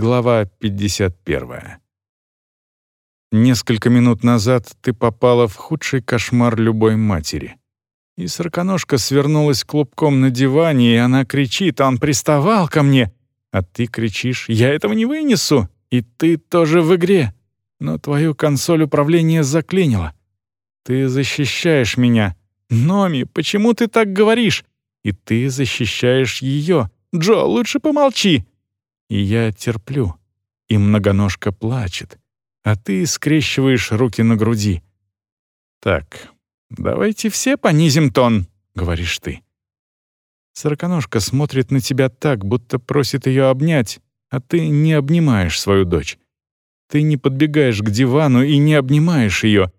Глава 51. Несколько минут назад ты попала в худший кошмар любой матери. И сороконожка свернулась клубком на диване, и она кричит, он приставал ко мне. А ты кричишь, я этого не вынесу, и ты тоже в игре. Но твою консоль управления заклинило. Ты защищаешь меня. Номи, почему ты так говоришь? И ты защищаешь ее. Джо, лучше помолчи. И я терплю. И многоножка плачет. А ты скрещиваешь руки на груди. «Так, давайте все понизим тон», — говоришь ты. Сороконожка смотрит на тебя так, будто просит ее обнять, а ты не обнимаешь свою дочь. Ты не подбегаешь к дивану и не обнимаешь ее.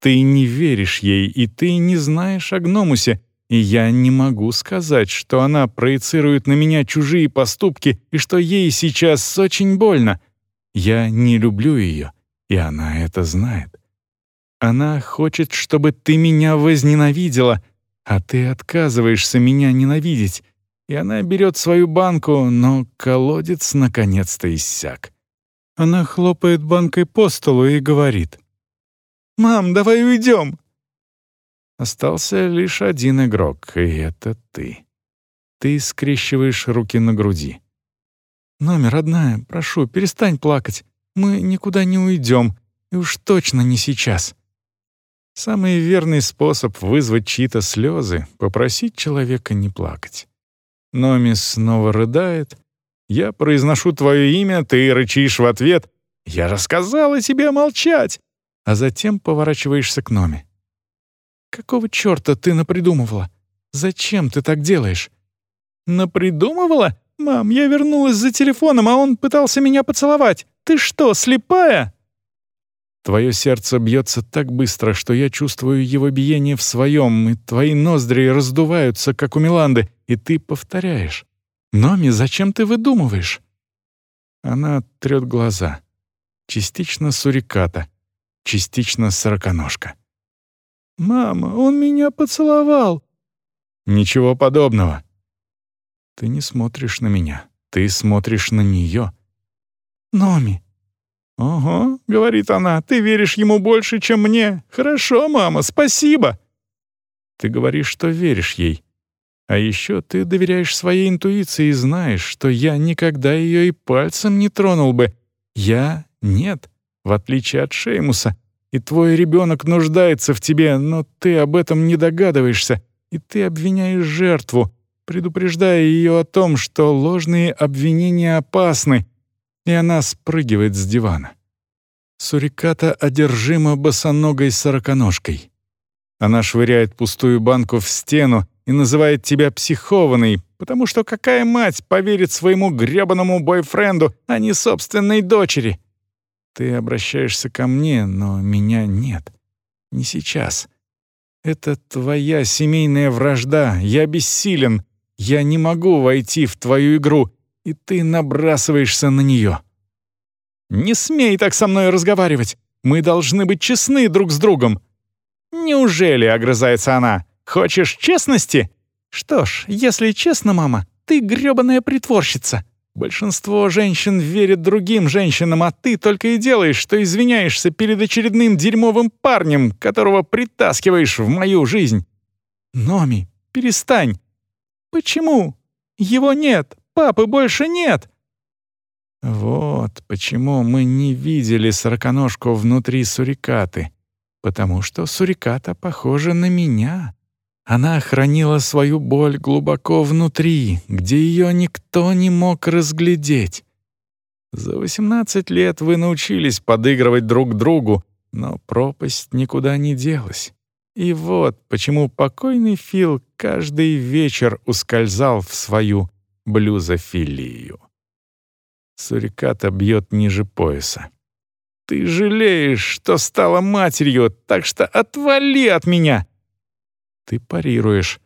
Ты не веришь ей, и ты не знаешь о гномусе, и я не могу сказать, что она проецирует на меня чужие поступки и что ей сейчас очень больно. Я не люблю ее, и она это знает. Она хочет, чтобы ты меня возненавидела, а ты отказываешься меня ненавидеть. И она берет свою банку, но колодец наконец-то иссяк. Она хлопает банкой по столу и говорит. «Мам, давай уйдем!» Остался лишь один игрок, и это ты. Ты скрещиваешь руки на груди. «Номер, родная, прошу, перестань плакать. Мы никуда не уйдем, и уж точно не сейчас». Самый верный способ вызвать чьи-то слезы — попросить человека не плакать. Номи снова рыдает. Я произношу твое имя, ты рычишь в ответ. «Я рассказала тебе молчать!» А затем поворачиваешься к Номи. «Какого чёрта ты напридумывала? Зачем ты так делаешь?» «Напридумывала? Мам, я вернулась за телефоном, а он пытался меня поцеловать. Ты что, слепая?» Твое сердце бьется так быстро, что я чувствую его биение в своем, и твои ноздри раздуваются, как у Миланды, и ты повторяешь. «Номи, зачем ты выдумываешь?» Она трет глаза. Частично суриката, частично сороконожка. «Мама, он меня поцеловал!» «Ничего подобного!» «Ты не смотришь на меня, ты смотришь на нее!» «Номи!» «Ого», — говорит она, — «ты веришь ему больше, чем мне. Хорошо, мама, спасибо!» Ты говоришь, что веришь ей. А еще ты доверяешь своей интуиции и знаешь, что я никогда ее и пальцем не тронул бы. Я — нет, в отличие от Шеймуса и твой ребенок нуждается в тебе, но ты об этом не догадываешься, и ты обвиняешь жертву, предупреждая ее о том, что ложные обвинения опасны, и она спрыгивает с дивана. Суриката одержима босоногой сороконожкой. Она швыряет пустую банку в стену и называет тебя психованной, потому что какая мать поверит своему грёбаному бойфренду, а не собственной дочери? Ты обращаешься ко мне, но меня нет. Не сейчас. Это твоя семейная вражда. Я бессилен. Я не могу войти в твою игру, и ты набрасываешься на нее. Не смей так со мной разговаривать. Мы должны быть честны друг с другом. Неужели, огрызается она, хочешь честности? Что ж, если честно, мама, ты грёбаная притворщица. Большинство женщин верит другим женщинам, а ты только и делаешь, что извиняешься перед очередным дерьмовым парнем, которого притаскиваешь в мою жизнь. Номи, перестань. Почему? Его нет, папы больше нет. Вот почему мы не видели сороконожку внутри сурикаты. Потому что суриката похожа на меня. Она хранила свою боль глубоко внутри, где ее никто не мог разглядеть. За 18 лет вы научились подыгрывать друг другу, но пропасть никуда не делась. И вот почему покойный Фил каждый вечер ускользал в свою блюзофилию. Суриката бьет ниже пояса. «Ты жалеешь, что стала матерью, так что отвали от меня!» Ты парируешь.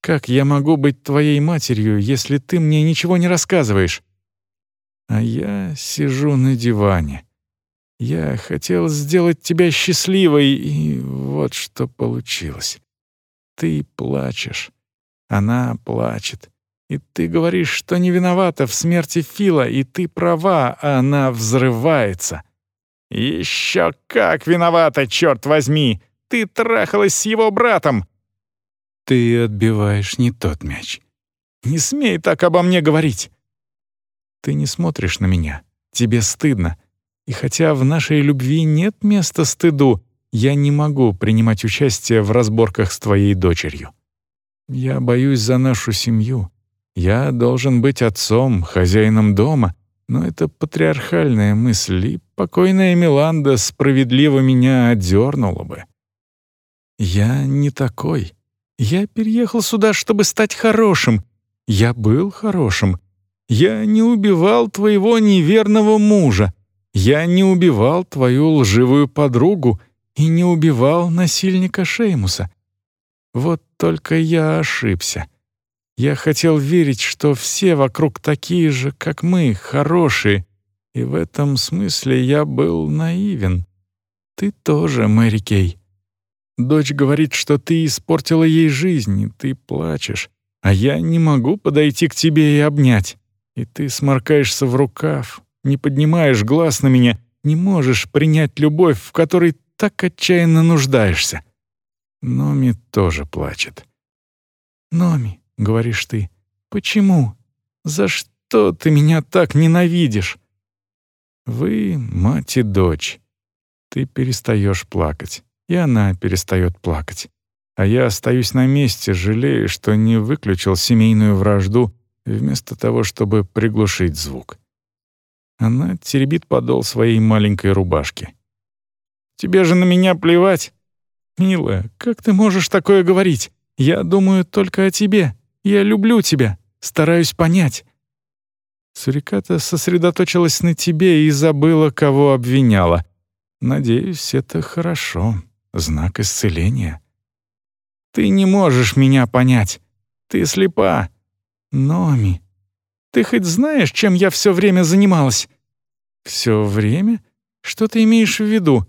«Как я могу быть твоей матерью, если ты мне ничего не рассказываешь?» А я сижу на диване. Я хотел сделать тебя счастливой, и вот что получилось. Ты плачешь. Она плачет. И ты говоришь, что не виновата в смерти Фила, и ты права, а она взрывается. Еще как виновата, черт возьми! Ты трахалась с его братом!» «Ты отбиваешь не тот мяч. Не смей так обо мне говорить!» «Ты не смотришь на меня. Тебе стыдно. И хотя в нашей любви нет места стыду, я не могу принимать участие в разборках с твоей дочерью. Я боюсь за нашу семью. Я должен быть отцом, хозяином дома, но это патриархальная мысль, и покойная Миланда справедливо меня отдернула бы. Я не такой. Я переехал сюда, чтобы стать хорошим. Я был хорошим. Я не убивал твоего неверного мужа. Я не убивал твою лживую подругу и не убивал насильника Шеймуса. Вот только я ошибся. Я хотел верить, что все вокруг такие же, как мы, хорошие, и в этом смысле я был наивен. Ты тоже, Мэри Кей. Дочь говорит, что ты испортила ей жизнь, и ты плачешь, а я не могу подойти к тебе и обнять. И ты сморкаешься в рукав, не поднимаешь глаз на меня, не можешь принять любовь, в которой так отчаянно нуждаешься. Номи тоже плачет. «Номи», — говоришь ты, — «почему? За что ты меня так ненавидишь?» Вы — мать и дочь. Ты перестаешь плакать, и она перестает плакать. А я остаюсь на месте, жалея, что не выключил семейную вражду, вместо того, чтобы приглушить звук. Она теребит подол своей маленькой рубашки. «Тебе же на меня плевать!» «Милая, как ты можешь такое говорить? Я думаю только о тебе. Я люблю тебя. Стараюсь понять». Суриката сосредоточилась на тебе и забыла, кого обвиняла. Надеюсь, это хорошо. Знак исцеления. Ты не можешь меня понять. Ты слепа. Номи, ты хоть знаешь, чем я все время занималась?» «Все время? Что ты имеешь в виду?»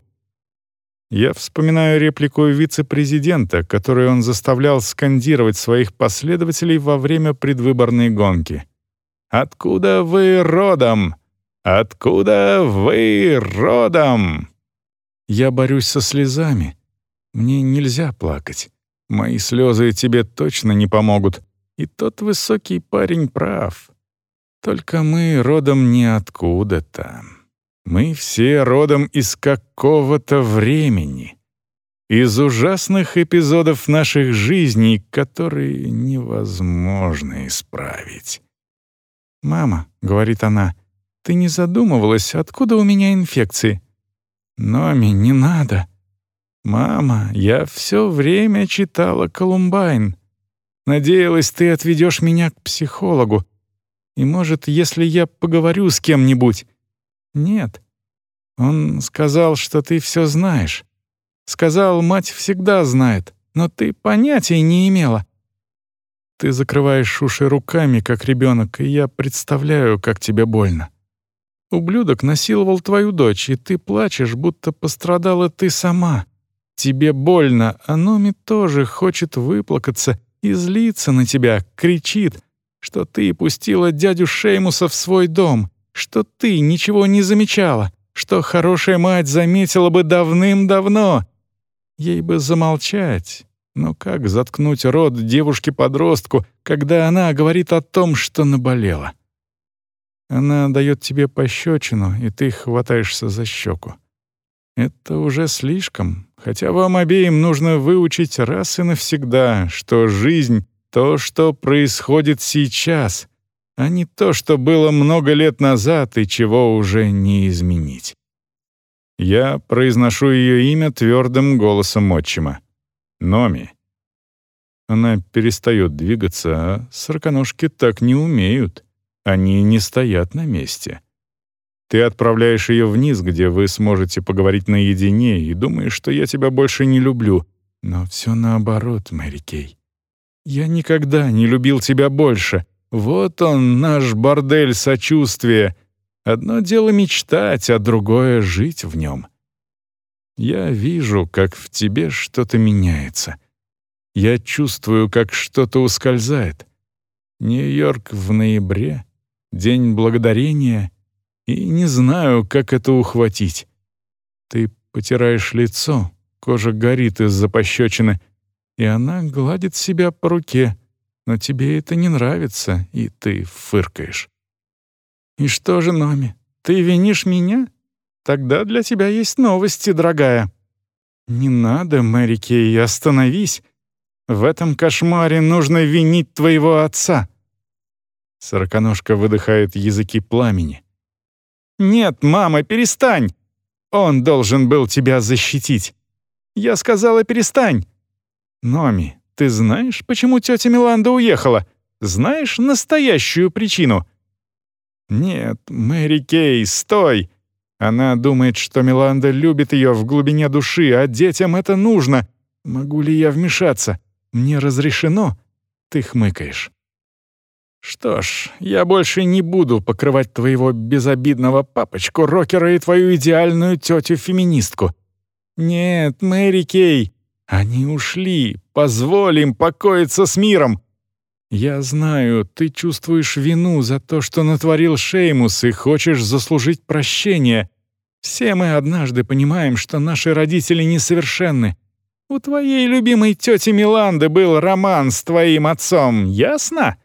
Я вспоминаю реплику вице-президента, которую он заставлял скандировать своих последователей во время предвыборной гонки. «Откуда вы родом? Откуда вы родом?» Я борюсь со слезами. Мне нельзя плакать. Мои слезы тебе точно не помогут. И тот высокий парень прав. Только мы родом не откуда-то. Мы все родом из какого-то времени. Из ужасных эпизодов наших жизней, которые невозможно исправить. «Мама», — говорит она, — «ты не задумывалась, откуда у меня инфекции?» «Номи, не надо». «Мама, я все время читала Колумбайн. Надеялась, ты отведешь меня к психологу. И, может, если я поговорю с кем-нибудь...» «Нет». Он сказал, что ты все знаешь. Сказал, мать всегда знает, но ты понятия не имела. Ты закрываешь уши руками, как ребенок, и я представляю, как тебе больно. Ублюдок насиловал твою дочь, и ты плачешь, будто пострадала ты сама. Тебе больно, а Номи тоже хочет выплакаться и злиться на тебя, кричит, что ты пустила дядю Шеймуса в свой дом, что ты ничего не замечала, что хорошая мать заметила бы давным-давно. Ей бы замолчать, но как заткнуть рот девушке-подростку, когда она говорит о том, что наболела? Она дает тебе пощечину, и ты хватаешься за щеку. Это уже слишком, хотя вам обеим нужно выучить раз и навсегда, что жизнь — то, что происходит сейчас, а не то, что было много лет назад и чего уже не изменить. Я произношу ее имя твердым голосом отчима. Номи. Она перестает двигаться, а сороконожки так не умеют. Они не стоят на месте. Ты отправляешь ее вниз, где вы сможете поговорить наедине, и думаешь, что я тебя больше не люблю. Но все наоборот, Мэри Кей. Я никогда не любил тебя больше. Вот он, наш бордель сочувствия. Одно дело мечтать, а другое — жить в нем. Я вижу, как в тебе что-то меняется. Я чувствую, как что-то ускользает. Нью-Йорк в ноябре, День Благодарения, и не знаю, как это ухватить. Ты потираешь лицо, кожа горит из-за пощечины, и она гладит себя по руке, но тебе это не нравится, и ты фыркаешь. «И что же, Номи, ты винишь меня? Тогда для тебя есть новости, дорогая». «Не надо, Мэри Кей, остановись. В этом кошмаре нужно винить твоего отца». Сороконожка выдыхает языки пламени. «Нет, мама, перестань! Он должен был тебя защитить. Я сказала, перестань!» «Номи, ты знаешь, почему тетя Миланда уехала? Знаешь настоящую причину?» «Нет, Мэри Кей, стой! Она думает, что Миланда любит ее в глубине души, а детям это нужно. Могу ли я вмешаться? Мне разрешено?» Ты хмыкаешь. «Что ж, я больше не буду покрывать твоего безобидного папочку, рокера и твою идеальную тетю-феминистку. Нет, Мэри Кей, они ушли, позволь им покоиться с миром. Я знаю, ты чувствуешь вину за то, что натворил Шеймус и хочешь заслужить прощение. Все мы однажды понимаем, что наши родители несовершенны. У твоей любимой тети Миланды был роман с твоим отцом, ясно?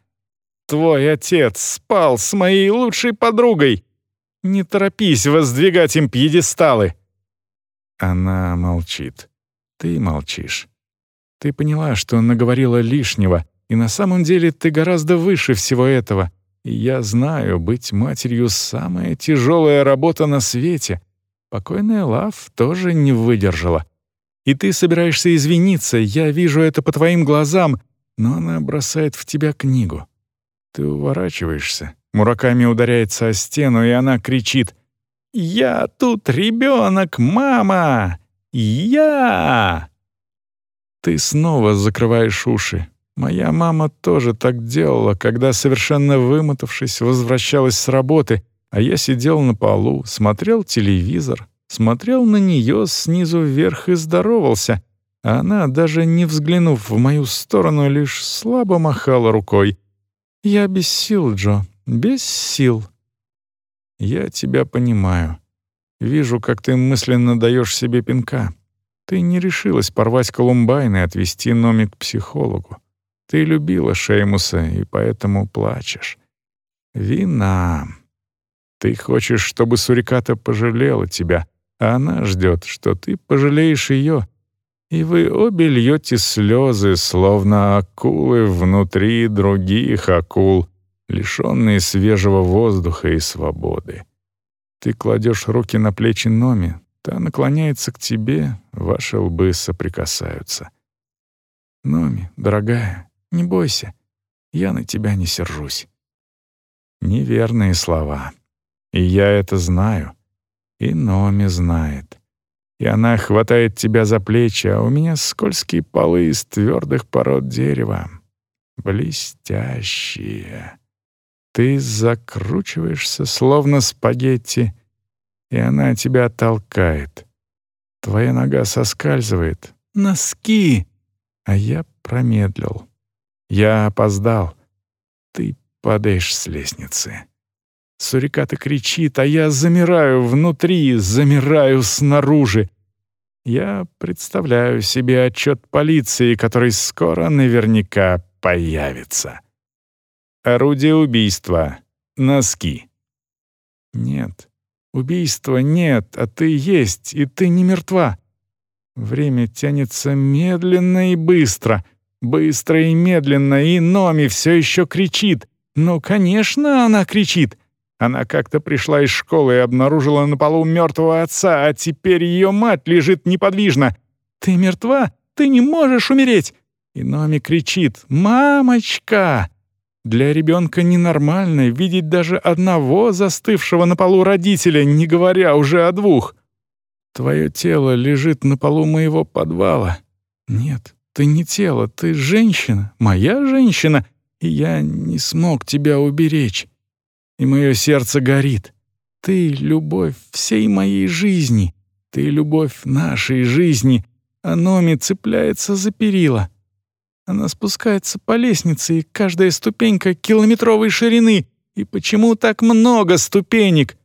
Твой отец спал с моей лучшей подругой. Не торопись воздвигать им пьедесталы». Она молчит. Ты молчишь. Ты поняла, что наговорила лишнего, и на самом деле ты гораздо выше всего этого. И я знаю, быть матерью — самая тяжелая работа на свете. Покойная Лав тоже не выдержала. И ты собираешься извиниться, я вижу это по твоим глазам, но она бросает в тебя книгу. Ты уворачиваешься. Мураками ударяется о стену, и она кричит «Я тут ребенок, мама! Я!» Ты снова закрываешь уши. Моя мама тоже так делала, когда, совершенно вымотавшись, возвращалась с работы, а я сидел на полу, смотрел телевизор, смотрел на нее снизу вверх и здоровался, а она, даже не взглянув в мою сторону, лишь слабо махала рукой. «Я без сил, Джо, без сил». «Я тебя понимаю. Вижу, как ты мысленно даешь себе пинка. Ты не решилась порвать Колумбайн и отвезти Номи к психологу. Ты любила Шеймуса и поэтому плачешь. Вина. Ты хочешь, чтобы Суриката пожалела тебя, а она ждет, что ты пожалеешь ее, и вы обе льете слезы, словно акулы внутри других акул, лишенные свежего воздуха и свободы. Ты кладешь руки на плечи Номи, та наклоняется к тебе, ваши лбы соприкасаются. «Номи, дорогая, не бойся, я на тебя не сержусь». Неверные слова. И я это знаю. И Номи знает и она хватает тебя за плечи, а у меня скользкие полы из твердых пород дерева. Блестящие. Ты закручиваешься, словно спагетти, и она тебя толкает. Твоя нога соскальзывает. Носки! А я промедлил. Я опоздал. Ты падаешь с лестницы. Суриката кричит, а я замираю внутри, замираю снаружи. Я представляю себе отчет полиции, который скоро наверняка появится. Орудие убийства. Носки. Нет. Убийства нет, а ты есть, и ты не мертва. Время тянется медленно и быстро. Быстро и медленно, и Номи все еще кричит. Ну, конечно, она кричит. Она как-то пришла из школы и обнаружила на полу мертвого отца, а теперь ее мать лежит неподвижно. «Ты мертва? Ты не можешь умереть!» И Номи кричит «Мамочка!» Для ребенка ненормально видеть даже одного застывшего на полу родителя, не говоря уже о двух. Твое тело лежит на полу моего подвала. Нет, ты не тело, ты женщина, моя женщина, и я не смог тебя уберечь и мое сердце горит. Ты — любовь всей моей жизни, ты — любовь нашей жизни, а Номи цепляется за перила. Она спускается по лестнице, и каждая ступенька километровой ширины. И почему так много ступенек?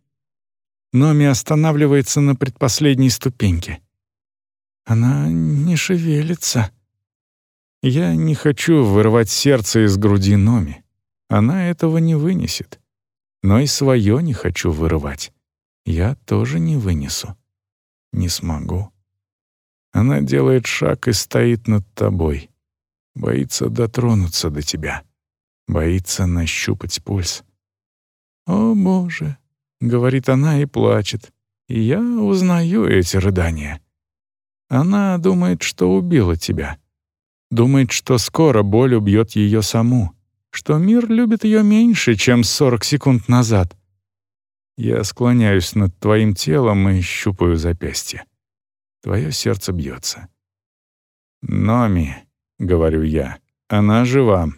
Номи останавливается на предпоследней ступеньке. Она не шевелится. Я не хочу вырвать сердце из груди Номи. Она этого не вынесет. Но и свое не хочу вырывать. Я тоже не вынесу. Не смогу. Она делает шаг и стоит над тобой. Боится дотронуться до тебя. Боится нащупать пульс. «О, Боже!» — говорит она и плачет. И я узнаю эти рыдания. Она думает, что убила тебя. Думает, что скоро боль убьет ее саму, что мир любит ее меньше, чем 40 секунд назад. Я склоняюсь над твоим телом и щупаю запястье. Твое сердце бьется. «Номи», — говорю я, — «она жива».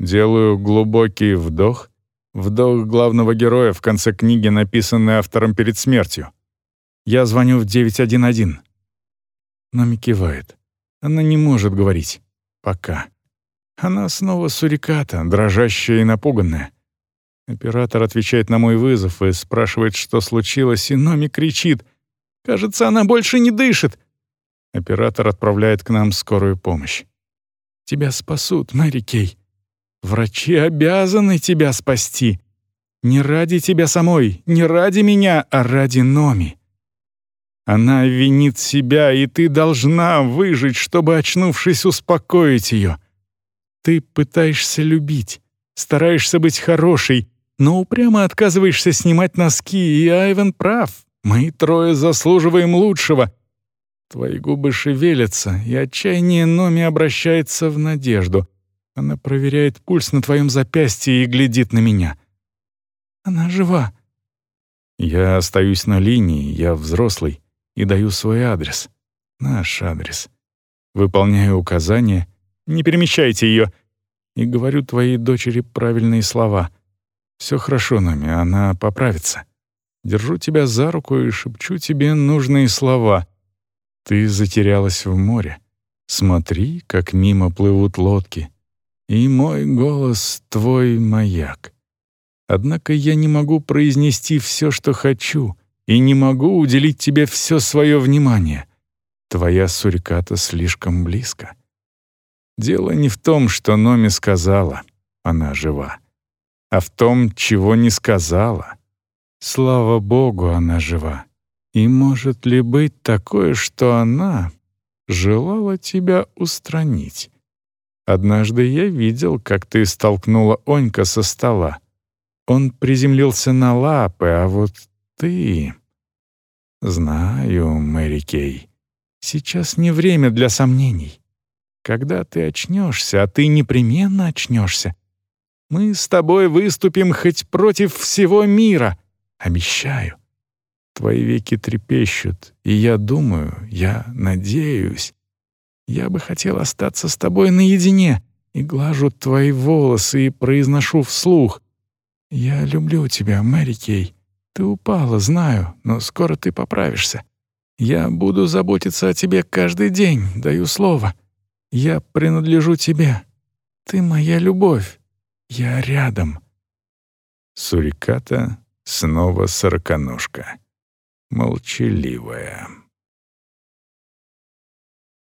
Делаю глубокий вдох, вдох главного героя в конце книги, написанной автором перед смертью. Я звоню в 911. Номи кивает. Она не может говорить. Пока. Она снова суриката, дрожащая и напуганная. Оператор отвечает на мой вызов и спрашивает, что случилось, и Номи кричит. «Кажется, она больше не дышит!» Оператор отправляет к нам скорую помощь. «Тебя спасут, Мэри Кей. Врачи обязаны тебя спасти. Не ради тебя самой, не ради меня, а ради Номи. Она винит себя, и ты должна выжить, чтобы, очнувшись, успокоить ее. Ты пытаешься любить, стараешься быть хорошей, но упрямо отказываешься снимать носки, и Айвен прав. Мы трое заслуживаем лучшего. Твои губы шевелятся, и отчаяние Номи обращается в надежду. Она проверяет пульс на твоем запястье и глядит на меня. Она жива. Я остаюсь на линии, я взрослый и даю свой адрес. Наш адрес. Выполняю указания. Не перемещайте ее. И говорю твоей дочери правильные слова. Все хорошо, Нами, она поправится. Держу тебя за руку и шепчу тебе нужные слова. Ты затерялась в море. Смотри, как мимо плывут лодки. И мой голос — твой маяк. Однако я не могу произнести все, что хочу — и не могу уделить тебе все свое внимание. Твоя суриката слишком близко. Дело не в том, что Номи сказала, она жива, а в том, чего не сказала. Слава Богу, она жива. И может ли быть такое, что она желала тебя устранить? Однажды я видел, как ты столкнула Онька со стола. Он приземлился на лапы, а вот ты... Знаю, Мэри Кей. Сейчас не время для сомнений. Когда ты очнешься, а ты непременно очнешься, мы с тобой выступим хоть против всего мира. Обещаю. Твои веки трепещут, и я думаю, я надеюсь. Я бы хотел остаться с тобой наедине и глажу твои волосы и произношу вслух. Я люблю тебя, Мэри Кей. Ты упала, знаю, но скоро ты поправишься. Я буду заботиться о тебе каждый день, даю слово. Я принадлежу тебе. Ты моя любовь. Я рядом. Суриката снова сороконожка. Молчаливая.